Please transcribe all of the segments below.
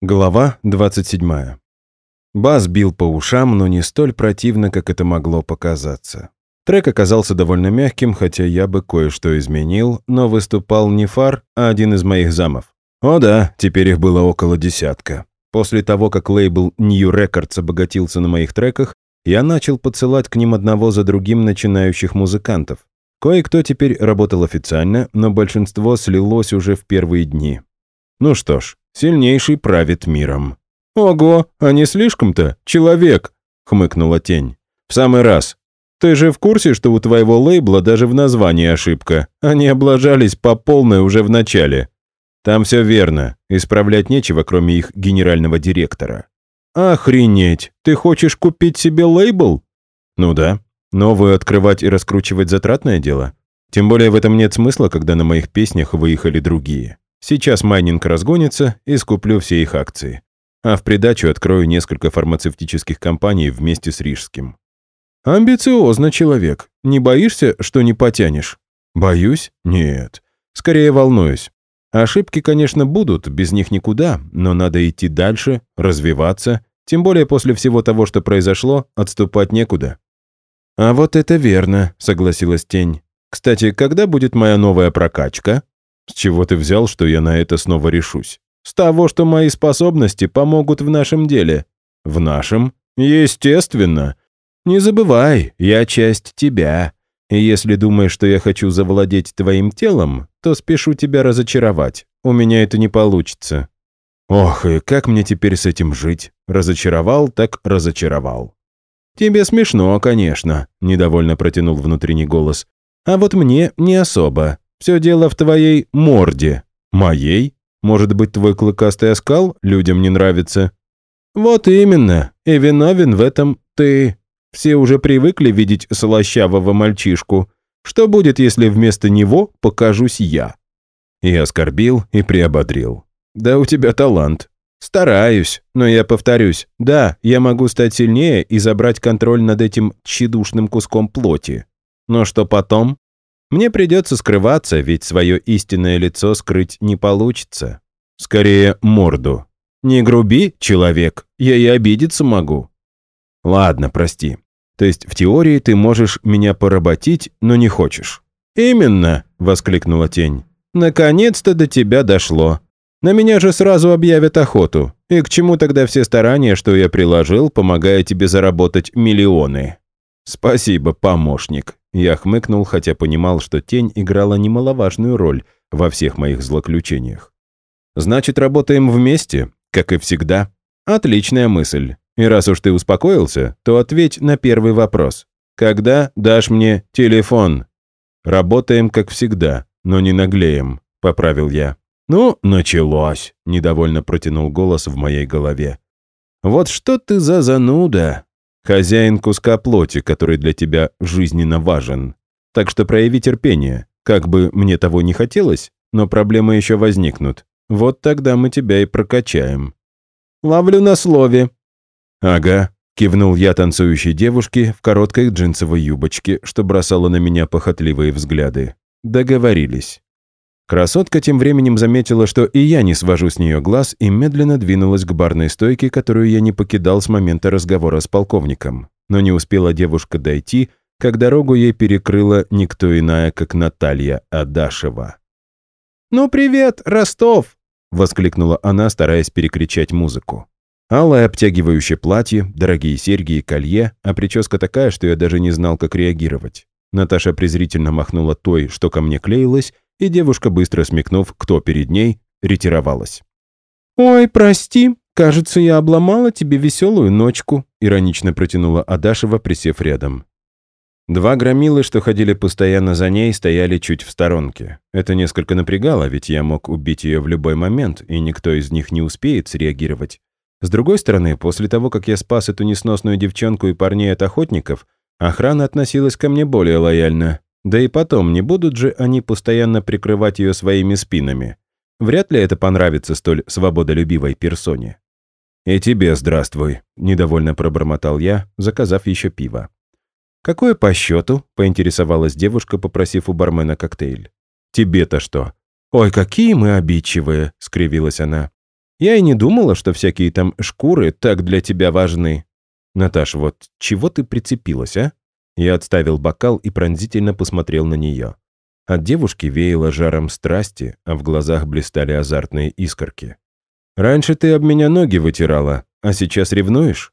Глава 27. Бас бил по ушам, но не столь противно, как это могло показаться. Трек оказался довольно мягким, хотя я бы кое-что изменил, но выступал не Фар, а один из моих замов. О да, теперь их было около десятка. После того, как лейбл New Records обогатился на моих треках, я начал подсылать к ним одного за другим начинающих музыкантов. Кое-кто теперь работал официально, но большинство слилось уже в первые дни. Ну что ж, Сильнейший правит миром». «Ого, а не слишком-то? Человек!» — хмыкнула тень. «В самый раз. Ты же в курсе, что у твоего лейбла даже в названии ошибка? Они облажались по полной уже в начале. Там все верно. Исправлять нечего, кроме их генерального директора». «Охренеть! Ты хочешь купить себе лейбл?» «Ну да. Новую открывать и раскручивать затратное дело. Тем более в этом нет смысла, когда на моих песнях выехали другие. Сейчас майнинг разгонится и скуплю все их акции. А в придачу открою несколько фармацевтических компаний вместе с Рижским. Амбициозно, человек. Не боишься, что не потянешь? Боюсь? Нет. Скорее волнуюсь. Ошибки, конечно, будут, без них никуда, но надо идти дальше, развиваться, тем более после всего того, что произошло, отступать некуда. «А вот это верно», — согласилась Тень. «Кстати, когда будет моя новая прокачка?» С чего ты взял, что я на это снова решусь? С того, что мои способности помогут в нашем деле. В нашем? Естественно. Не забывай, я часть тебя. И если думаешь, что я хочу завладеть твоим телом, то спешу тебя разочаровать. У меня это не получится. Ох, и как мне теперь с этим жить? Разочаровал, так разочаровал. Тебе смешно, конечно, недовольно протянул внутренний голос. А вот мне не особо. Все дело в твоей морде. Моей? Может быть, твой клыкастый оскал людям не нравится? Вот именно. И виновен в этом ты. Все уже привыкли видеть слащавого мальчишку. Что будет, если вместо него покажусь я? И оскорбил, и приободрил. Да у тебя талант. Стараюсь, но я повторюсь. Да, я могу стать сильнее и забрать контроль над этим тщедушным куском плоти. Но что потом? Мне придется скрываться, ведь свое истинное лицо скрыть не получится. Скорее, морду. Не груби, человек, я и обидеться могу. Ладно, прости. То есть в теории ты можешь меня поработить, но не хочешь. Именно, воскликнула тень. Наконец-то до тебя дошло. На меня же сразу объявят охоту. И к чему тогда все старания, что я приложил, помогая тебе заработать миллионы? Спасибо, помощник. Я хмыкнул, хотя понимал, что тень играла немаловажную роль во всех моих злоключениях. «Значит, работаем вместе, как и всегда?» «Отличная мысль. И раз уж ты успокоился, то ответь на первый вопрос. Когда дашь мне телефон?» «Работаем, как всегда, но не наглеем», — поправил я. «Ну, началось», — недовольно протянул голос в моей голове. «Вот что ты за зануда?» Хозяин куска плоти, который для тебя жизненно важен. Так что прояви терпение. Как бы мне того не хотелось, но проблемы еще возникнут. Вот тогда мы тебя и прокачаем». «Ловлю на слове». «Ага», — кивнул я танцующей девушке в короткой джинсовой юбочке, что бросала на меня похотливые взгляды. «Договорились». Красотка тем временем заметила, что и я не свожу с нее глаз, и медленно двинулась к барной стойке, которую я не покидал с момента разговора с полковником. Но не успела девушка дойти, как дорогу ей перекрыла никто иная, как Наталья Адашева. «Ну привет, Ростов!» — воскликнула она, стараясь перекричать музыку. Алое обтягивающее платье, дорогие серьги и колье, а прическа такая, что я даже не знал, как реагировать. Наташа презрительно махнула той, что ко мне клеилась, и девушка, быстро смекнув, кто перед ней, ретировалась. «Ой, прости, кажется, я обломала тебе веселую ночку», иронично протянула Адашева, присев рядом. Два громилы, что ходили постоянно за ней, стояли чуть в сторонке. Это несколько напрягало, ведь я мог убить ее в любой момент, и никто из них не успеет среагировать. С другой стороны, после того, как я спас эту несносную девчонку и парней от охотников, охрана относилась ко мне более лояльно. Да и потом, не будут же они постоянно прикрывать ее своими спинами. Вряд ли это понравится столь свободолюбивой персоне. «И тебе здравствуй», — недовольно пробормотал я, заказав еще пиво. «Какое по счету?» — поинтересовалась девушка, попросив у бармена коктейль. «Тебе-то что?» «Ой, какие мы обидчивые!» — скривилась она. Я и не думала, что всякие там шкуры так для тебя важны. Наташ, вот чего ты прицепилась, а? Я отставил бокал и пронзительно посмотрел на нее. От девушки веяло жаром страсти, а в глазах блистали азартные искорки. «Раньше ты об меня ноги вытирала, а сейчас ревнуешь?»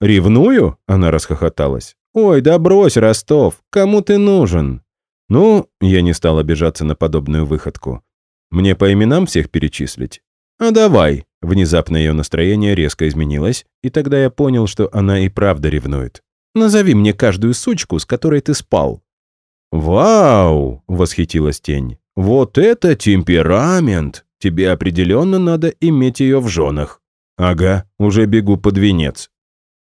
«Ревную?» — она расхохоталась. «Ой, да брось, Ростов, кому ты нужен?» «Ну, я не стал обижаться на подобную выходку. Мне по именам всех перечислить?» «А давай!» Внезапно ее настроение резко изменилось, и тогда я понял, что она и правда ревнует. «Назови мне каждую сучку, с которой ты спал». «Вау!» — восхитилась тень. «Вот это темперамент! Тебе определенно надо иметь ее в женах». «Ага, уже бегу под венец».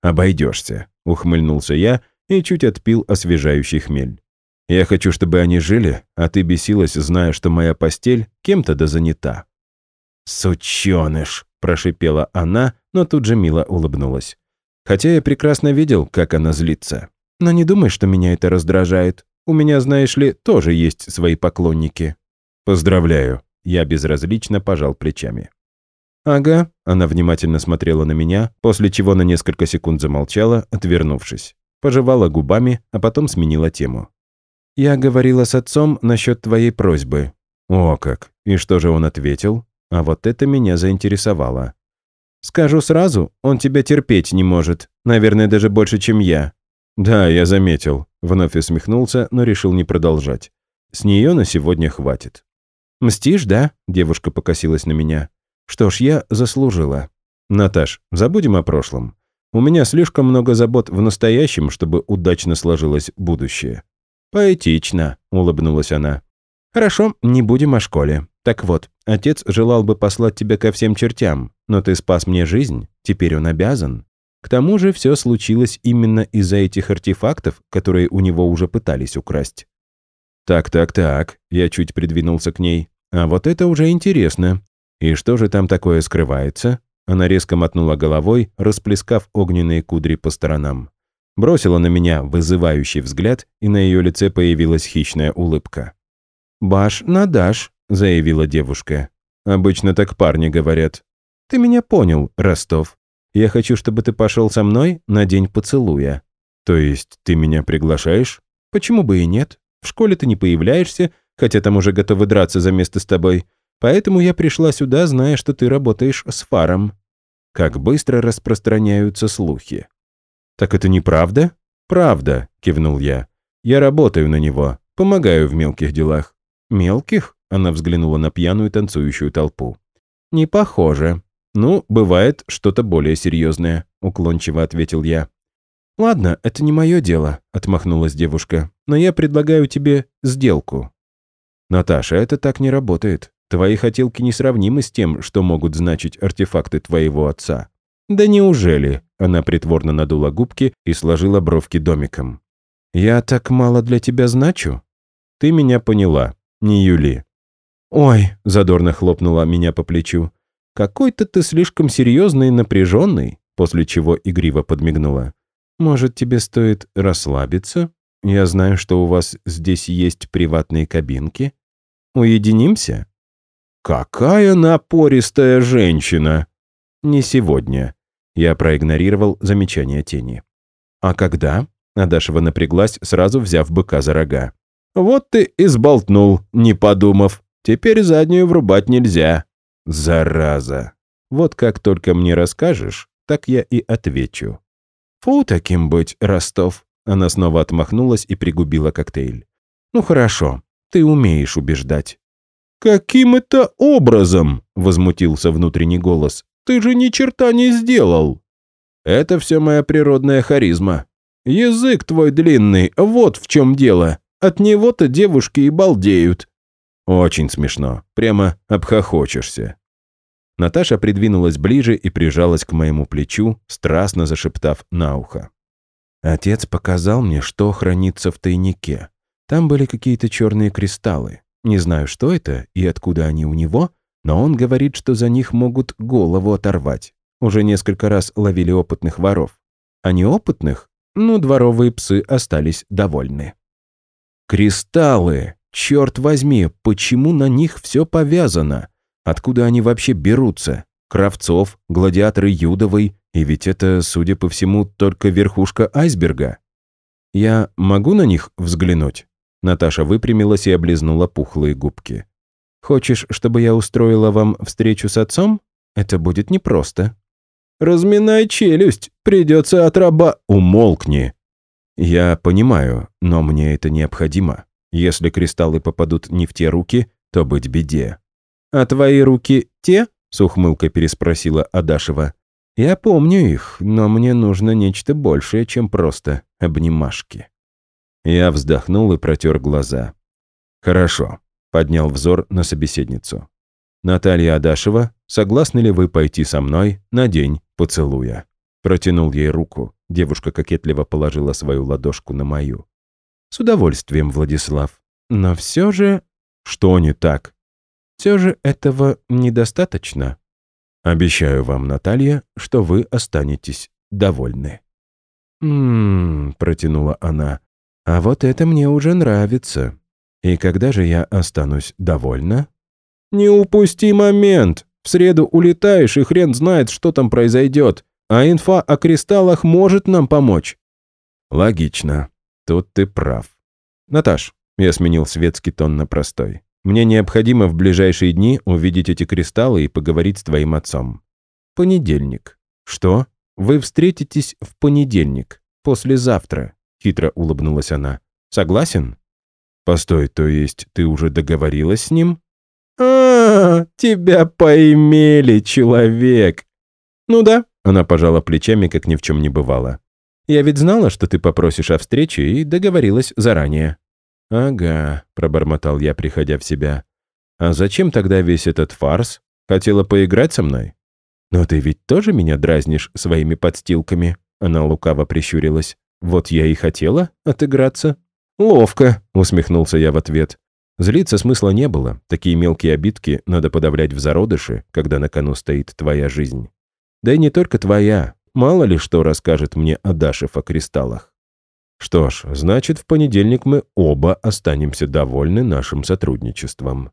«Обойдешься», — ухмыльнулся я и чуть отпил освежающий хмель. «Я хочу, чтобы они жили, а ты бесилась, зная, что моя постель кем-то да занята». «Сученыш!» – прошипела она, но тут же мило улыбнулась. Хотя я прекрасно видел, как она злится. Но не думай, что меня это раздражает. У меня, знаешь ли, тоже есть свои поклонники. Поздравляю. Я безразлично пожал плечами. «Ага», — она внимательно смотрела на меня, после чего на несколько секунд замолчала, отвернувшись. Пожевала губами, а потом сменила тему. «Я говорила с отцом насчет твоей просьбы». «О как! И что же он ответил?» А вот это меня заинтересовало. «Скажу сразу, он тебя терпеть не может. Наверное, даже больше, чем я». «Да, я заметил». Вновь усмехнулся, но решил не продолжать. «С нее на сегодня хватит». «Мстишь, да?» Девушка покосилась на меня. «Что ж, я заслужила». «Наташ, забудем о прошлом. У меня слишком много забот в настоящем, чтобы удачно сложилось будущее». «Поэтично», — улыбнулась она. «Хорошо, не будем о школе. Так вот, отец желал бы послать тебя ко всем чертям, но ты спас мне жизнь, теперь он обязан. К тому же все случилось именно из-за этих артефактов, которые у него уже пытались украсть. Так, так, так, я чуть придвинулся к ней. А вот это уже интересно. И что же там такое скрывается? Она резко мотнула головой, расплескав огненные кудри по сторонам. Бросила на меня вызывающий взгляд, и на ее лице появилась хищная улыбка. «Баш на даш», — заявила девушка. «Обычно так парни говорят. Ты меня понял, Ростов. Я хочу, чтобы ты пошел со мной на день поцелуя. То есть ты меня приглашаешь? Почему бы и нет? В школе ты не появляешься, хотя там уже готовы драться за место с тобой. Поэтому я пришла сюда, зная, что ты работаешь с фаром. Как быстро распространяются слухи. Так это неправда? Правда, кивнул я. Я работаю на него, помогаю в мелких делах. Мелких? Она взглянула на пьяную танцующую толпу. «Не похоже. Ну, бывает что-то более серьезное», — уклончиво ответил я. «Ладно, это не мое дело», — отмахнулась девушка. «Но я предлагаю тебе сделку». «Наташа, это так не работает. Твои хотелки несравнимы с тем, что могут значить артефакты твоего отца». «Да неужели?» — она притворно надула губки и сложила бровки домиком. «Я так мало для тебя значу?» «Ты меня поняла. Не Юли. «Ой», — задорно хлопнула меня по плечу, «какой-то ты слишком серьезный и напряженный», после чего игриво подмигнула. «Может, тебе стоит расслабиться? Я знаю, что у вас здесь есть приватные кабинки. Уединимся?» «Какая напористая женщина!» «Не сегодня». Я проигнорировал замечание тени. «А когда?» Адашева напряглась, сразу взяв быка за рога. «Вот ты и сболтнул, не подумав. Теперь заднюю врубать нельзя. Зараза. Вот как только мне расскажешь, так я и отвечу. Фу, таким быть, Ростов. Она снова отмахнулась и пригубила коктейль. Ну хорошо, ты умеешь убеждать. «Каким это образом?» — возмутился внутренний голос. «Ты же ни черта не сделал!» «Это все моя природная харизма. Язык твой длинный, вот в чем дело. От него-то девушки и балдеют. Очень смешно. Прямо обхохочешься. Наташа придвинулась ближе и прижалась к моему плечу, страстно зашептав на ухо. Отец показал мне, что хранится в тайнике. Там были какие-то черные кристаллы. Не знаю, что это и откуда они у него, но он говорит, что за них могут голову оторвать. Уже несколько раз ловили опытных воров. А неопытных? Ну, дворовые псы остались довольны. «Кристаллы!» Черт возьми, почему на них все повязано? Откуда они вообще берутся? Кравцов, гладиаторы Юдовой, и ведь это, судя по всему, только верхушка айсберга. Я могу на них взглянуть?» Наташа выпрямилась и облизнула пухлые губки. «Хочешь, чтобы я устроила вам встречу с отцом? Это будет непросто». «Разминай челюсть, придется отраба...» «Умолкни!» «Я понимаю, но мне это необходимо. Если кристаллы попадут не в те руки, то быть беде». «А твои руки те?» — с ухмылкой переспросила Адашева. «Я помню их, но мне нужно нечто большее, чем просто обнимашки». Я вздохнул и протер глаза. «Хорошо», — поднял взор на собеседницу. «Наталья Адашева, согласны ли вы пойти со мной на день поцелуя?» Протянул ей руку. Девушка кокетливо положила свою ладошку на мою. «С удовольствием, Владислав. Но все же...» «Что не так?» «Все же этого недостаточно. Обещаю вам, Наталья, что вы останетесь довольны». «М-м-м», протянула она. «А вот это мне уже нравится. И когда же я останусь довольна?» «Не упусти момент. В среду улетаешь, и хрен знает, что там произойдет. А инфа о кристаллах может нам помочь». «Логично. Тут ты прав. Наташ, я сменил светский тон на простой. Мне необходимо в ближайшие дни увидеть эти кристаллы и поговорить с твоим отцом. Понедельник. Что? Вы встретитесь в понедельник, послезавтра, хитро улыбнулась она. Согласен? Постой, то есть ты уже договорилась с ним? А, -а, -а тебя поимели, человек. Ну да, она пожала плечами, как ни в чем не бывало. Я ведь знала, что ты попросишь о встрече и договорилась заранее». «Ага», — пробормотал я, приходя в себя. «А зачем тогда весь этот фарс? Хотела поиграть со мной?» «Но ты ведь тоже меня дразнишь своими подстилками?» Она лукаво прищурилась. «Вот я и хотела отыграться». «Ловко», — усмехнулся я в ответ. Злиться смысла не было. Такие мелкие обидки надо подавлять в зародыше, когда на кону стоит твоя жизнь. Да и не только твоя, Мало ли что расскажет мне Адашев о кристаллах. Что ж, значит, в понедельник мы оба останемся довольны нашим сотрудничеством.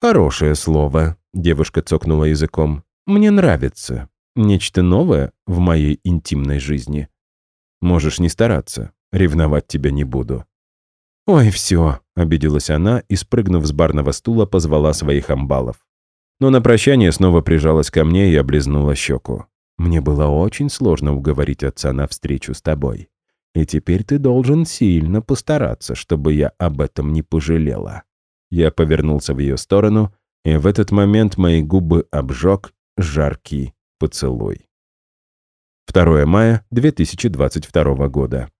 Хорошее слово, девушка цокнула языком. Мне нравится. Нечто новое в моей интимной жизни. Можешь не стараться, ревновать тебя не буду. «Ой, все», — обиделась она и, спрыгнув с барного стула, позвала своих амбалов. Но на прощание снова прижалась ко мне и облизнула щеку. Мне было очень сложно уговорить отца на встречу с тобой. И теперь ты должен сильно постараться, чтобы я об этом не пожалела». Я повернулся в ее сторону, и в этот момент мои губы обжег жаркий поцелуй. 2 мая 2022 года.